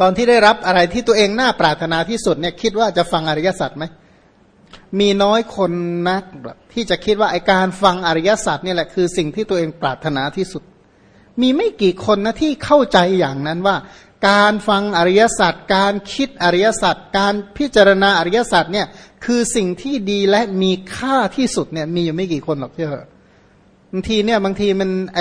ตอนที่ได้รับอะไรที่ตัวเองน่าปรารถนาที่สุดเนี่ยคิดว่าจะฟังอริยสัจไหมมีน้อยคนนักที่จะคิดว่าไอการฟังอริยสัจนี่แหละคือสิ่งที่ตัวเองปรารถนาที่สุด มีไม่กี่คนนะที่เข้าใจอย่างนั้นว่า การฟังอริยสัจการคิดอริยสัจการพิจารณาอริยสัจเนี่ยคือสิ่งที่ดีและมีค่าที่สุดเนี่ยมีอยู่ไม่กี่คนหรอกเชื่อ บางทีเนี่ยบางทีมันไอ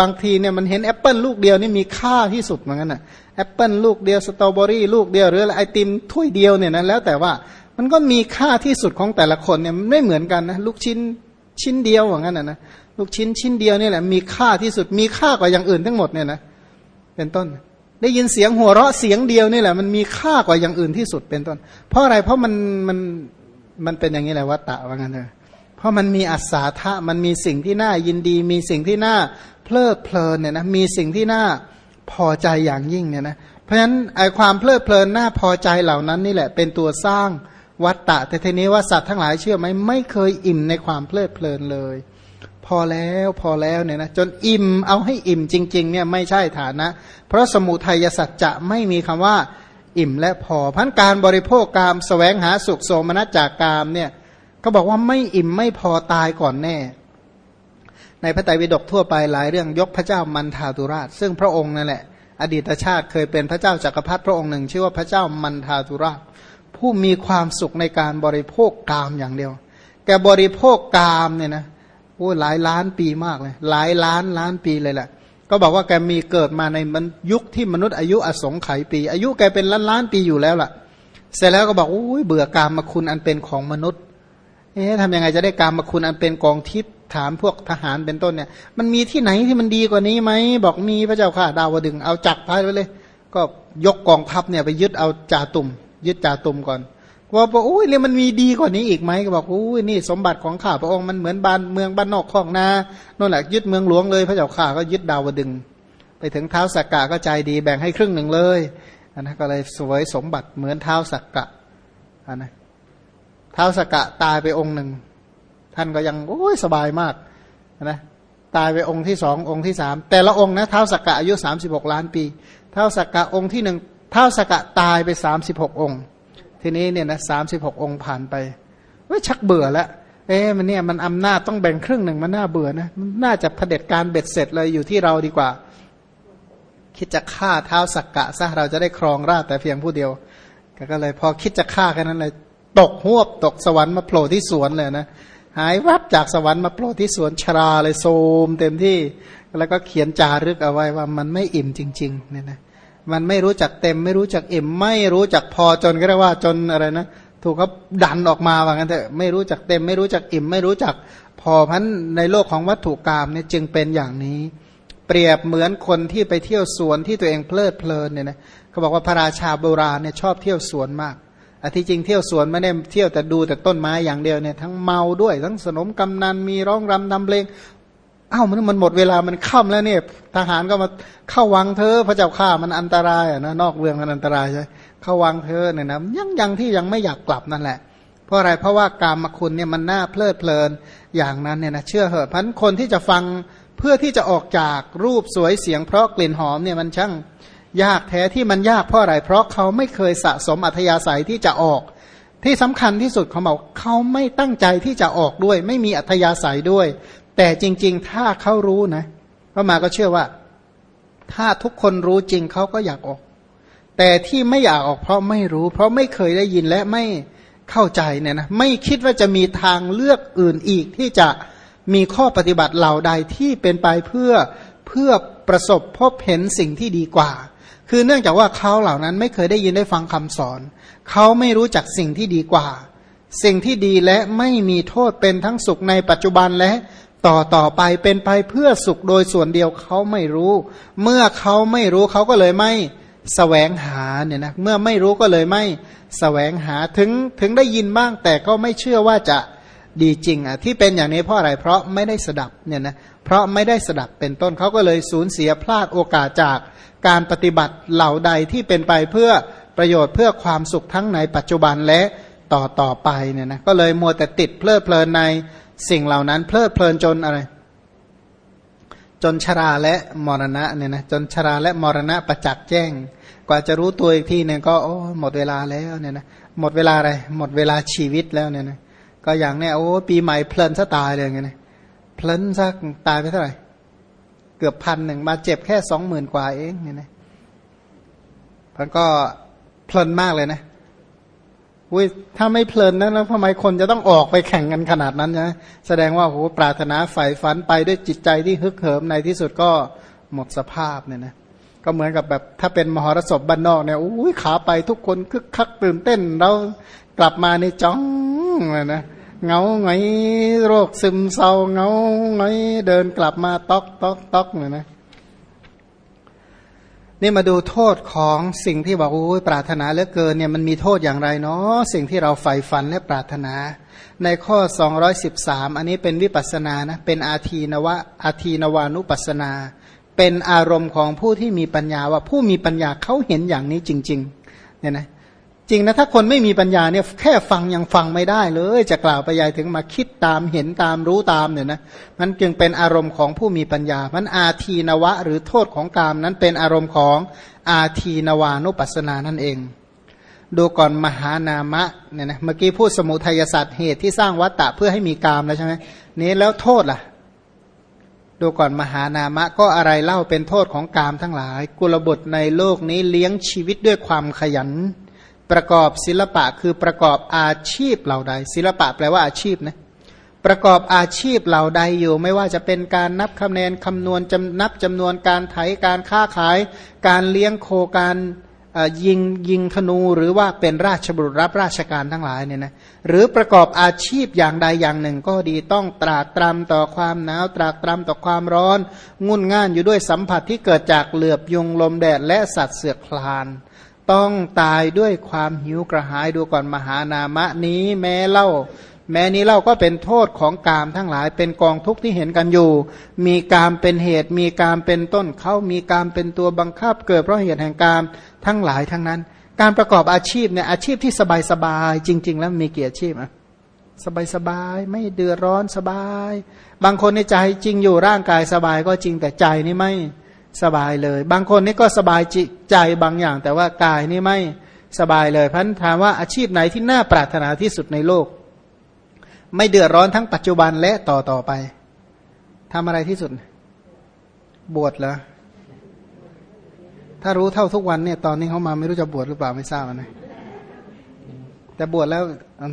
บางทีเนี่ยมันเห็นแอปเปิลลูกเดียวนี่มีค่าที่สุดเหมือนกันนะแอปเปิลลูกเดียวสตรอเบอรี่ลูกเดียวหรือไอติมถ้วยเดียวเนี่ยนะแล้วแต่ว่ามันก็มีค่าที่สุดของแต่ละคนเนี่ยไม่เหมือนกันนะลูกชิ้นชิ้นเดียวอย่างนั้นนะนะลูกชิ้นชิ้นเดียวนี่แหละมีค่าที่สุดมีค่ากว่าอย่างอื่นทั้งหมดเนี่ยนะเป็นต้น ได้ยินเสียงหัวเราะเสียงเดียวนี่แหละมันมีค่ากว่าอย่างอื่นที่สุดเป็นต้น เพราะอะไรเพราะมันมันมันเป็นอย่างนี้แหละวัฏฏะว่างั้นเลย เพราะมันมีอัศาธะมันมีสิ่งที่น่ายินดี มีสิ่งที่น่าเพลิดเพลินเนี่ยนะมีสิ่งที่น่าพอใจอย่างยิ่งเนี่ยนะเพราะฉะนั้นไอความเพลิดเพลินน่าพอใจเหล่านั้นนี่แหละ เป็นตัวสร้างวัตตะ แต่ทีนี้ว่าสัตว์ทั้งหลายเชื่อไหมไม่เคยอิ่มในความเพลิดเพลินเลย พอแล้วพอแล้วเนี่ยนะจนอิ่มเอาให้อิ่มจริงๆเนี่ยไม่ใช่ฐานะ เพราะสมุทัยสัจจะไม่มีคำว่าอิ่มและพอพันการบริโภคกามสแสวงหาสุขโสมนัสจากกามเนี่ย ก็บอกว่าไม่อิ่มไม่พอตายก่อนแน่ ในพระไตรปิฎกทั่วไปหลายเรื่องยกพระเจ้ามันทาตุราช ซึ่งพระองค์นั่นแหละ อดีตชาติเคยเป็นพระเจ้าจากักรพรรดิพระองค์หนึ่ง ชื่อว่าพระเจ้ามันทาตุราช ผู้มีความสุขในการบริโภคกามอย่างเดียว แกบริโภคกามเนี่ยนะโอ้หลายล้านปีมากเลย หลายล้านล้านปีเลยแหละก็บอกว่าแกมีเกิดมาในมันยุคที่มนุษย์อายุอสงไขยปี อายุแกเป็นล้านล้านปีอยู่แล้วล่ะ เสร็จแล้วก็บอกโอ้ยเบื่อกามมาคุณอันเป็นของมนุษย์ เอ๊ะทำยังไงจะได้การมาคุณอันเป็นกองทิพย์ถามพวกทหารเป็นต้นเนี่ย มันมีที่ไหนที่มันดีกว่านี้ไหมบอกมีพระเจ้าค่ะ ดาวดึงเอาจักรพายไปเลย ก็ยกกองทัพเนี่ยไปยึดเอาจ่าตุ่มยึดจ่าตุ่มก่อนว่าบอกอุ้ยเนี่ยมันมีดีกว่านี้อีกไหมก็บอกอุ้ยนี่สมบัติของข้าพระองค์มันเหมือนบ้านเมืองบ้านนอกคอกนานั่นแหละยึดเมืองหลวงเลยพระเจ้าข่าก็ยึดดาวดึง ไปถึงเท้าสักกะก็ใจดีแบ่งให้ครึ่งหนึ่งเลยอันนั้นก็เลยสวยสมบัติเหมือนเท้าสักกะอันนั้น ท้าวสกะตายไปองค์หนึ่ง ท่านก็ยังโอ้ยสบายมากนะตายไปองค์ที่สององค์ที่สามแต่ละองค์นะท้าวสกะอายุสามสิบหกล้านปีท้าวสกะองค์ที่หนึ่งท้าวสกะตายไปสามสิบหกองค์ ทีนี้เนี่ยนะสามสิบหกองค์ผ่านไปเว้ยชักเบื่อแล้วเอ๊ะมันเนี่ยมันอำนาจต้องแบ่งครึ่งหนึ่งมันน่าเบื่อนะน่าจะเผด็จการเบ็ดเสร็จเลยอยู่ที่เราดีกว่า คิดจะฆ่าเท้าสักกะซะเราจะได้ครองราชแต่เพียงผู้เดียว ก็เลยพอคิดจะฆ่าแค่นั้นเลย ตกหวบตกสวรรค์มาโผล่ที่สวนเลยนะหายวับจากสวรรค์มาโผล่ที่สวนชราเลยโซมเต็มที่ แล้วก็เขียนจารึกเอาไว้ว่ามันไม่อิ่มจริงๆเนี่ยนะมันไม่รู้จักเต็ม ไม่รู้จักอิ่มไม่รู้จักพอจนก็เรียกว่าจนอะไรนะถูกเขาดันออกมาว่างั้นเถอะไม่รู้จักเต็ม ไม่รู้จักอิ่ม ไม่รู้จักพอพันในโลกของวัตถุกรรมเนี่ยจึงเป็นอย่างนี้ เปรียบเหมือนคนที่ไปเที่ยวสวนที่ตัวเองเพลิดเพลินเนี่ยนะเขาบอกว่าพระราชาโบราณเนี่ยชอบเที่ยวสวนมาก อที่จริงเที่ยวสวนไม่ได้เที่ยวแต่ดูแต่ต้นไม้อย่างเดียวเนี่ยทั้งเมาด้วย ทั้งสนมกำนันมีร้องรำทำเพลงเอ้ามันมันหมดเวลามันค่ำแล้วเนี่ยทหารก็มาเข้าวังเธอพระเจ้าข้ามันอันตรายนะนอกเมืองมันอันตรายใช่เข้าวังเธอเนี่ยนะยังยังที่ยังไม่อยากกลับนั่นแหละ เพราะอะไรเพราะว่ากามคุณเนี่ยมันน่าเพลิดเพลินอย่างนั้นเนี่ยนะเชื่อเหอะพันคนที่จะฟังเพื่อที่จะออกจากรูปสวยเสียงเพราะกลิ่นหอมเนี่ยมันช่าง ยากแท้ที่มันยากเพราะอะไร เพราะเขาไม่เคยสะสมอัธยาศัยที่จะออก ที่สำคัญที่สุดเขาบอกเขาไม่ตั้งใจที่จะออกด้วย ไม่มีอัธยาศัยด้วย แต่จริง ๆ ถ้าเขารู้นะพระมาก็เชื่อว่า ถ้าทุกคนรู้จริงเขาก็อยากออก แต่ที่ไม่อยากออกเพราะไม่รู้ เพราะไม่เคยได้ยินและไม่เข้าใจเนี่ยนะไม่คิดว่าจะมีทางเลือกอื่นอีกที่จะมีข้อปฏิบัติเหล่าใดที่เป็นไปเพื่อเพื่อประสบพบเห็นสิ่งที่ดีกว่า คือเนื่องจากว่าเขาเหล่านั้นไม่เคยได้ยินได้ฟังคำสอน เขาไม่รู้จักสิ่งที่ดีกว่า สิ่งที่ดีและไม่มีโทษเป็นทั้งสุขในปัจจุบันและต่อต่อไปเป็นไปเพื่อสุขโดยส่วนเดียวเขาไม่รู้ เมื่อเขาไม่รู้เขาก็เลยไม่สแสวงหาเนี่ยนะเมื่อไม่รู้ก็เลยไม่สแสวงหาถึงถึงได้ยินบ้างแต่ก็ไม่เชื่อว่าจะดีจริงอะที่เป็นอย่างนี้เพราะอะไรเพราะไม่ได้สดับเนี่ยนะ เพราะไม่ได้สดับเป็นต้นเขาก็เลยสูญเสียพลาดโอกาสจากการปฏิบัติเหล่าใดที่เป็นไปเพื่อประโยชน์เพื่อความสุขทั้งในปัจจุบันและต่อต่อไปเนี่ยนะก็เลยมัวแต่ติดเพลิดเพลินในสิ่งเหล่านั้น เพลิดเพลินจนอะไร จนชราและมรณะเนี่ยนะจนชราและมรณะประจักษ์แจ้ง กว่าจะรู้ตัวอีกทีเนี่ยก็โอ้หมดเวลาแล้วเนี่ยนะหมดเวลาอะไรหมดเวลาชีวิตแล้วเนี่ยนะก็อย่างเนี้ยโอ้ปีใหม่เพลินซะตายเลยไงนะ เพลินซะตายไปเท่าไหร่ เกือบพันหนึ่งมาเจ็บแค่สองหมื่นกว่าเองเนี่ยนะมันก็เพลินมากเลยนะอุ้ยถ้าไม่เพลินนะแล้วทำไมคนจะต้องออกไปแข่งกันขนาดนั้นนะแสดงว่าโหปรารถนาใฝ่ฝันไปด้วยจิตใจที่ฮึกเหิมในที่สุดก็หมดสภาพเนี่ยนะก็เหมือนกับแบบถ้าเป็นมหรสพบ้านนอกเนี่ยอุ้ยขาไปทุกคนคึกคักตื่นเต้นเรากลับมาในจ้องนะ เงาไงโรคซึมเศร้าเงาไงเดินกลับมาตอกตอกตอกเลยนะนี่มาดูโทษของสิ่งที่บอกโอ้ยปรารถนาเหลือเกินเนี่ยมันมีโทษอย่างไรเนาะสิ่งที่เราใฝ่ฝันและปรารถนา ในข้อ 213 อันนี้เป็นวิปัสนานะเป็นอาทีนวะอาทีนวานุปัสนา เป็นอารมณ์ของผู้ที่มีปัญญาว่าผู้มีปัญญาเขาเห็นอย่างนี้จริง ๆ เนี่ยนะ จริงนะถ้าคนไม่มีปัญญาเนี่ยแค่ฟังยังฟังไม่ได้เลย จะกล่าวไปยายถึงมาคิดตามเห็นตามรู้ตามเนี่ยนะมันจึงเป็นอารมณ์ของผู้มีปัญญา มันอาทีนวะ หรือโทษของกามนั้นเป็นอารมณ์ของอาทีนวานุปัสสนานั่นเอง ดูก่อนมหานามะเนี่ยนะเมื่อกี้พูดสมุทัยศาสตร์เหตุที่สร้างวัตตะเพื่อให้มีกามแล้วใช่ไหมนี้แล้วโทษล่ะดูก่อนมหานามะก็อะไรเล่าเป็นโทษของกามทั้งหลาย กุลบุตรในโลกนี้เลี้ยงชีวิตด้วยความขยัน ประกอบศิลปะคือประกอบอาชีพเหล่าใด ศิลปะแปลว่าอาชีพนะประกอบอาชีพเหล่าใดอยู่ ไม่ว่าจะเป็นการนับคะแนนคำนวณจำนับจำนวนการไถการค้าขาย การเลี้ยงโคการยิงยิงธนูหรือว่าเป็นราชบุตรรับราชการทั้งหลายเนี่ยนะหรือประกอบอาชีพอย่างใดอย่างหนึ่ง ก็ดีต้องตรากตรำต่อความหนาวตรากตรำต่อความร้อน งุ่นง่านอยู่ด้วยสัมผัสที่เกิดจากเหลือบยุงลมแดดและสัตว์เสือคลาน ต้องตายด้วยความหิวกระหายดูก่อนมหานามะนี้แม้เล่า แม้นี้เล่าก็เป็นโทษของกามทั้งหลายเป็นกองทุกข์ที่เห็นกันอยู่ มีกามเป็นเหตุ มีกามเป็นต้นเขามีกามเป็นตัวบังคับ เกิดเพราะเหตุแห่งกามทั้งหลายทั้งนั้น การประกอบอาชีพเนี่ยอาชีพที่สบายสบายจริง ๆ แล้วมีเกียรติชีพอะสบายสบายไม่เดือดร้อนสบาย บางคนในใจจริงอยู่ร่างกายสบายก็จริงแต่ใจนี่ไม่ สบายเลย บางคนนี่ก็สบายจิตใจบางอย่าง แต่ว่ากายนี่ไม่สบายเลยพันถามว่าอาชีพไหนที่น่าปรารถนาที่สุดในโลก ไม่เดือดร้อนทั้งปัจจุบันและต่อต่อไปทำอะไรที่สุด บวชเหรอถ้ารู้เท่าทุกวันเนี่ยตอนนี้เขามาไม่รู้จะบวชหรือเปล่าไม่ทราบนะแต่บวชแล้ว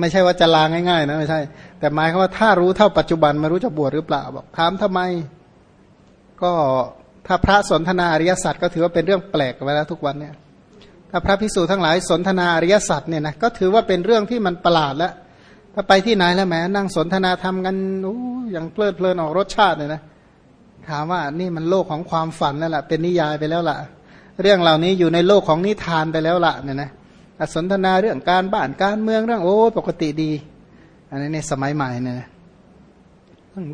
ไม่ใช่ว่าจะลาง่ายๆนะไม่ใช่ แต่หมายคือว่าถ้ารู้เท่าปัจจุบันไม่รู้จะบวชหรือเปล่าบอกถามทำไม ก็ ถ้าพระสนทนาอริยสัจก็ถือว่าเป็นเรื่องแปลกไปแล้วทุกวันเนี่ย ถ้าพระภิกษุทั้งหลายสนทนาอริยสัจเนี่ยนะก็ถือว่าเป็นเรื่องที่มันประหลาดแล้ว ถ้าไปที่ไหนแล้วแหมนั่งสนทนาทำกันโอ้ย่างเพลิดเพลินออกรสชาติเลยนะ ถามว่านี่มันโลกของความฝันนั่นแหละเป็นนิยายไปแล้วล่ะ เรื่องเหล่านี้อยู่ในโลกของนิทานไปแล้วล่ะเนี่ยนะสนทนาเรื่องการบ้านการเมืองเรื่องโอ้ปกติดี อันนี้ในสมัยใหม่เนี่ย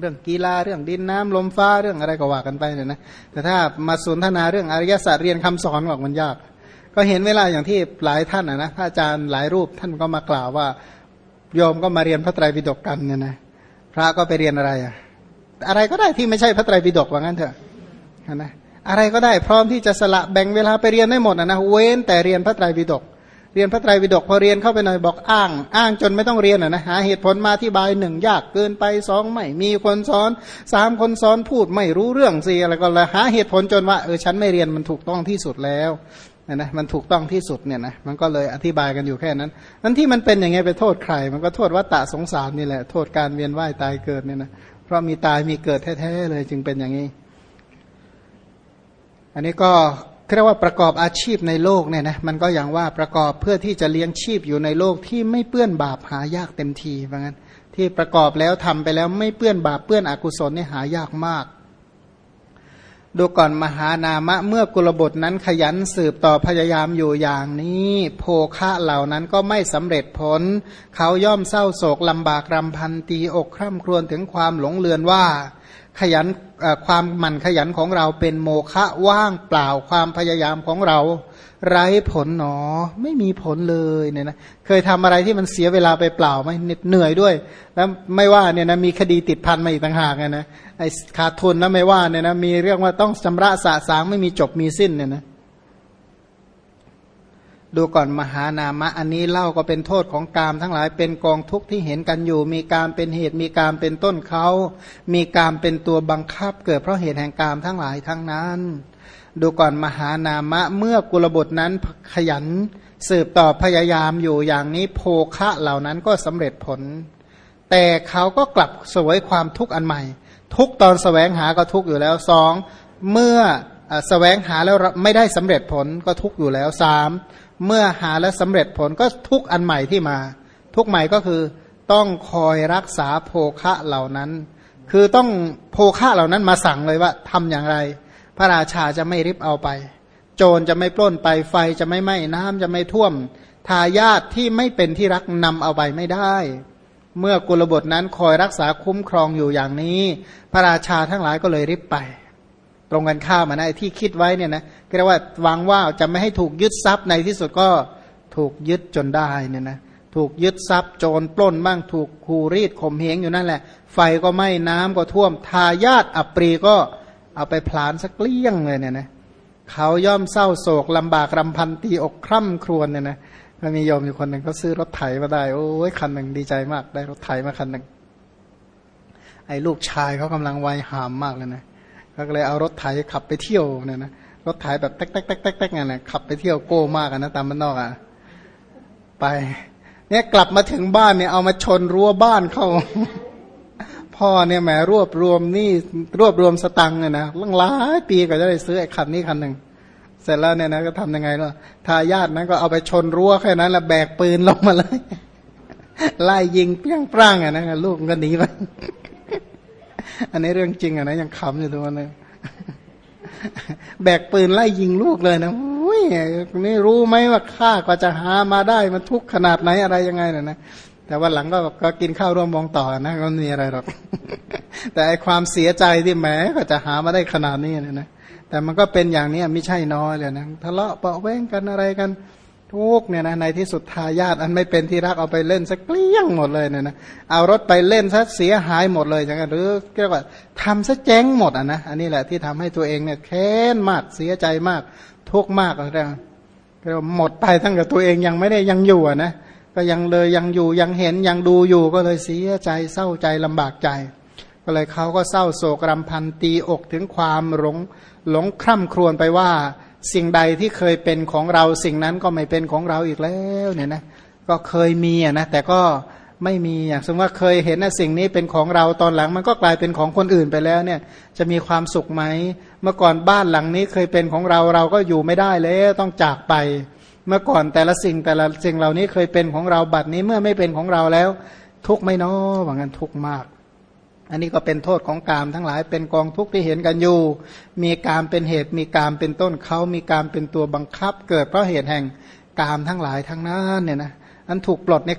เรื่องกีฬาเรื่องดินน้ำลมฟ้าเรื่องอะไรก็ว่ากันไปเนี่ยนะแต่ถ้ามาสนทนาเรื่องอริยศาสตร์เรียนคำสอนบอกมันยาก ก็เห็นเวลาอย่างที่หลายท่านนะพระอาจารย์หลายรูปท่านก็มากล่าวว่าโยมก็มาเรียนพระไตรปิฎกกันเนี่ยนะพระก็ไปเรียนอะไรอะอะไรก็ได้ที่ไม่ใช่พระไตรปิฎกว่างั้นเถอะนะอะไรก็ได้พร้อมที่จะสละแบ่งเวลาไปเรียนได้หมดนะนะเว้นแต่เรียนพระไตรปิฎกเรียนพระไตรปิฎกพอเรียนเข้าไปหน่อยบอกอ้าง อ้างจนไม่ต้องเรียนอะนะหาเหตุผลมาที่บายหนึ่งยากเกินไปสองไม่มีคนสอนสามคนสอนพูดไม่รู้เรื่องสิอะไรก็เลยหาเหตุผลจนว่าเออฉันไม่เรียนมันถูกต้องที่สุดแล้วนะนะมันถูกต้องที่สุดเนี่ยนะมันก็เลยอธิบายกันอยู่แค่นั้นนั้นที่มันเป็นอย่างเงี้ยไปโทษใคร มันก็โทษวัตตะสงสารนี่แหละโทษการเวียนว่ายตายเกิดเนี่ยนะเพราะมีตายมีเกิดแท้ๆเลยจึงเป็นอย่างนี้ อันนี้ก็ เรียกว่าประกอบอาชีพในโลกเนี่ยนะมันก็อย่างว่าประกอบเพื่อที่จะเลี้ยงชีพอยู่ในโลกที่ไม่เปื้อนบาปหายากเต็มทีว่างั้น ที่ประกอบแล้วทำไปแล้วไม่เปื้อนบาปเปื้อนอกุศลเนี่หายากมาก ดูก่อนมหานามะเมื่อกุลบทนั้นขยันสืบต่อพยายามอยู่อย่างนี้ โภคะเหล่านั้นก็ไม่สำเร็จผล เขาย่อมเศร้าโศกลำบากรำพันตีอกคร่ำครวญถึงความหลงเลือนว่าขยัน ความหมั่นขยันของเราเป็นโมฆะว่างเปล่าความพยายามของเรา ไร้ผลหนอ ไม่มีผลเลยเนี่ยนะเคยทำอะไรที่มันเสียเวลาไปเปล่าไหมเหนื่อยด้วย แล้วไม่ว่าเนี่ยนะมีคดีติดพันมาอีกต่างหากนะไอ้ขาดทุนแล้วไม่ว่าเนี่ยนะมีเรื่องว่าต้องชำระสะสางไม่มีจบมีสิ้นเนี่ยนะ ดูก่อนมหานามะ อันนี้เล่าก็เป็นโทษของกามทั้งหลายเป็นกองทุกข์ที่เห็นกันอยู่ มีการเป็นเหตุมีการเป็นต้นเขา มีการเป็นตัวบังคับ เกิดเพราะเหตุแห่งกามทั้งหลายทั้งนั้น ดูก่อนมหานามะเมื่อกุลบุตรนั้นขยันสืบต่อพยายามอยู่อย่างนี้โภคะเหล่านั้นก็สำเร็จผล แต่เขาก็กลับสวยความทุกข์อันใหม่ ทุกตอนสแสวงหาก็ทุกอยู่แล้วสองเมื่อสแสวงหาแล้วไม่ได้สำเร็จผลก็ทุกอยู่แล้วสาม เมื่อหาแล้วสำเร็จผลก็ทุกอันใหม่ที่มา ทุกใหม่ก็คือต้องคอยรักษาโภคะเหล่านั้น คือต้องโภคะเหล่านั้นมาสั่งเลยว่าทำอย่างไร พระราชาจะไม่ริบเอาไป โจรจะไม่ปล้นไปไฟจะไม่ไหม้น้ำจะไม่ท่วม ทายาทที่ไม่เป็นที่รักนำเอาไปไม่ได้ เมื่อกุลบทนั้นคอยรักษาคุ้มครองอยู่อย่างนี้ พระราชาทั้งหลายก็เลยริบไป ตรงกันข้ามนะไอ้ที่คิดไว้เนี่ยนะก็เรียกว่าหวังว่าจะไม่ให้ถูกยึดทรัพย์ในที่สุดก็ถูกยึดจนได้เนี่ยนะถูกยึดทรัพย์โจรปล้นบ้างถูกคูรีดข่มเหงอยู่นั่นแหละ ไฟก็ไหม้น้ำก็ท่วมทายาทอัปรีก็เอาไปพลานสักเลี้ยงเลยเนี่ยนะเขาย่อมเศร้าโศกลำบากรำพันตีอกคร่ำครวญเนี่ยนะก็มีโยมอยู่คนหนึ่งเขาซื้อรถไถมาได้ โอ้ยคันหนึ่งดีใจมากได้รถไถมาคันหนึ่งไอ้ลูกชายเขากำลังวัยหามมากเลยนะ ก็เลยเอารถไถขับไปเที่ยวเนี่ยนะรถไถแบบแต๊กแต๊กแต๊กแต๊กแต๊กไงนะขับไปเที่ยวโก้มากนะตามมันนอกอะไป เนี่ยกลับมาถึงบ้านเนี่ยเอามาชนรั้วบ้านเข้า พ่อเนี่ยแหมรวบรวมนี่รวบรวมสตังค์เนี่ยนะลังหลายปีก็จะได้ซื้อไอ้คันนี้คันหนึ่งเสร็จแล้วเนี่ยนะก็ทำยังไงล่ะทายาทนั้นก็เอาไปชนรั้วแค่นั้นแล้วแบกปืนลงมาเลยไล่ยิงเปี้ยงปร้างอะนะลูกก็หนีไป อันนี้เรื่องจริงอะนะยังขำอยู่ตัวนึงแบกปืนไล่ยิงลูกเลยนะอุ้ยนี่รู้ไหมว่าข้าก็จะหามาได้มันทุกขนาดไหนอะไรยังไงนะนะแต่ว่าหลังก็ก็กินข้าวร่วมมองต่อนะก็ม่มีอะไรหรอก แต่ไอความเสียใจที่แหมก็จะหามาได้ขนาดนี้เนี่ยนะแต่มันก็เป็นอย่างนี้ไม่ใช่น้อยเลยนะทะเลาะเปาะแว้งกันอะไรกัน ทุกเนี่ยนะในที่สุดทายาทอันไม่เป็นที่รักเอาไปเล่นสักเกลี้ยงหมดเลยเนี่ยนะเอารถไปเล่นซะเสียหายหมดเลยอย่างนั้นหรือเรียกว่าทำซะแจ้งหมดอะนะอันนี้แหละที่ทำให้ตัวเองเนี่ยแค้นมากเสียใจมากทุกข์มากอะไรก็หมดไปทั้งกับตัวเองยังไม่ได้ยังอยู่อะนะก็ยังเลยยังอยู่ยังเห็นยังดูอยู่ก็เลยเสียใจเศร้าใจลำบากใจ ก็เลยเขาก็เศร้าโศกรำพันตีอกถึงความหลงหลงคร่ำครวญไปว่า สิ่งใดที่เคยเป็นของเราสิ่งนั้นก็ไม่เป็นของเราอีกแล้วเนี่ยนะก็เคยมีอะนะแต่ก็ไม่มีอย่างสมมติว่าเคยเห็นนะสิ่งนี้เป็นของเราตอนหลังมันก็กลายเป็นของคนอื่นไปแล้วเนี่ย จะมีความสุขไหมเมื่อก่อนบ้านหลังนี้เคยเป็นของเราเราก็อยู่ไม่ได้แล้วต้องจากไป เมื่อก่อนแต่ละสิ่งแต่ละสิ่งเหล่านี้เคยเป็นของเราบัดนี้เมื่อไม่เป็นของเราแล้ว ทุกไม่น้อว่างั้นทุกมาก อันนี้ก็เป็นโทษของกามทั้งหลายเป็นกองทุกข์ที่เห็นกันอยู่ มีกามเป็นเหตุมีกามเป็นต้นเขามีกามเป็นตัวบังคับ เกิดเพราะเหตุแห่งกามทั้งหลายทั้งนั้นเนี่ยนะอันถูกปลดเนี่ย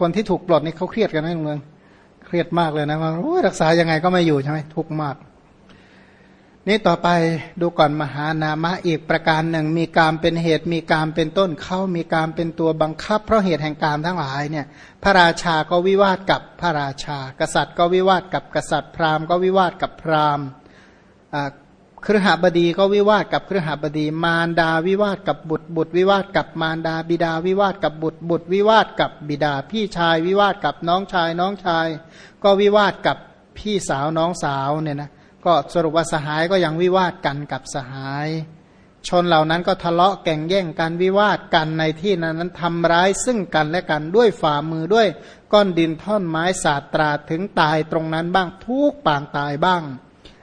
คนที่ถูกปลดนี่เขาเครียดกันไหมเมืองเครียดมากเลยนะว่ารักษายังไงก็ไม่อยู่ใช่ไหมทุกข์มาก นี่ต่อไปดูก่อนมหานามะอีกประการหนึ่ง มีการเป็นเหตุมีการเป็นต้นเขามีการเป็นตัวบังคับ เพราะเหตุแห่งการทั้งหลายเนี่ยพระราชาก็วิวาทกับพระราชา กษัตริย์ก็วิวาทกับกษัตริย์ พราหมณ์ก็วิวาทกับพราหมณ์ครหบดีก็วิวาทกับครหบดี มารดาวิวาทกับบุตรบุตรวิวาทกับมารดาบิดาวิวาทกับบุตรบุตรวิวาทกับบิดา พี่ชายวิวาทกับน้องชายน้องชาย ก็วิวาทกับพี่สาวน้องสาวเนี่ยนะ ก็สรุปว่าสหายก็ยังวิวาทกันกับสหาย ชนเหล่านั้นก็ทะเลาะแก่งแย่งกันวิวาทกันในที่นั้นนั้นทำร้ายซึ่งกันและกันด้วยฝ่ามือด้วยก้อนดินท่อนไม้สาตราถึงตายตรงนั้นบ้างทุกปางตายบ้าง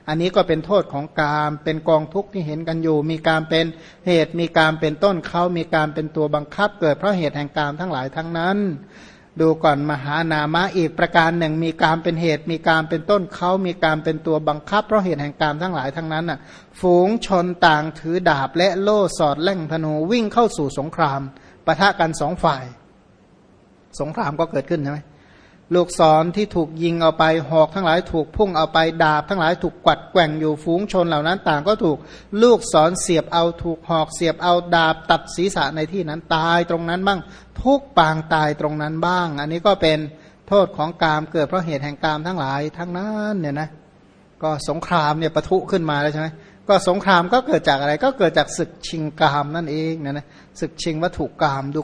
อันนี้ก็เป็นโทษของกามเป็นกองทุกข์ที่เห็นกันอยู่ มีการเป็นเหตุมีการเป็นต้นเขามีการเป็นตัวบังคับเกิดเพราะเหตุแห่งกามทั้งหลายทั้งนั้น ดูก่อนมหานามะอีกประการหนึ่งมีการเป็นเหตุมีการเป็นต้นเขามีการเป็นตัวบังคับเพราะเหตุแห่งการทั้งหลายทั้งนั้นน่ะ ฝูงชนต่างถือดาบและโล่สอดแล่งธนูวิ่งเข้าสู่สงครามปะทะกันสองฝ่าย สงครามก็เกิดขึ้นใช่ไหม ลูกศรที่ถูกยิงเอาไป หอกทั้งหลายถูกพุ่งเอาไป ดาบทั้งหลายถูกกวัดแกว่งอยู่ฝูงชนเหล่านั้นต่างก็ถูกลูกศรเสียบเอาถูกหอกเสียบเอาดาบตัดศีรษะในที่นั้นตายตรงนั้นบ้าง ทุกปางตายตรงนั้นบ้าง อันนี้ก็เป็นโทษของกามเกิดเพราะเหตุแห่งกามทั้งหลายทั้งนั้นเนี่ยนะก็สงครามเนี่ยปะทุขึ้นมาแล้วใช่ไหมก็สงครามก็เกิดจากอะไรก็เกิดจากศึกชิงกามนั่นเองนะนะศึกชิงวัตถุกรรมดู